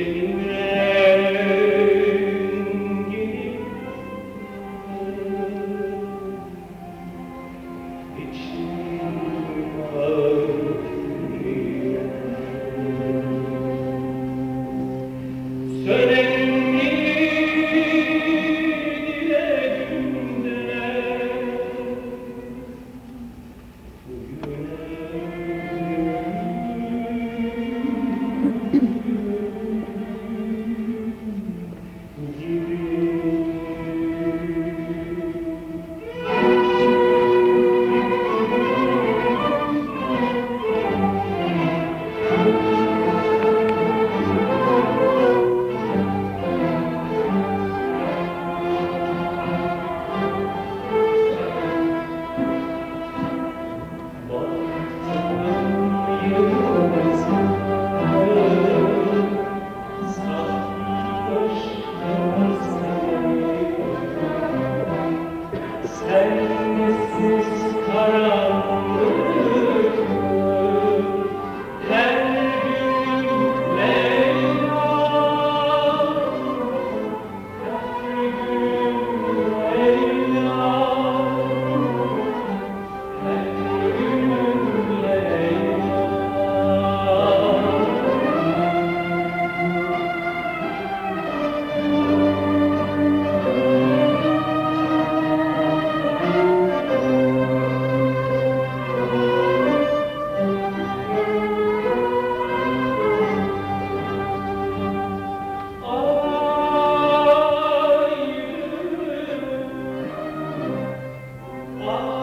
Amen. Lord.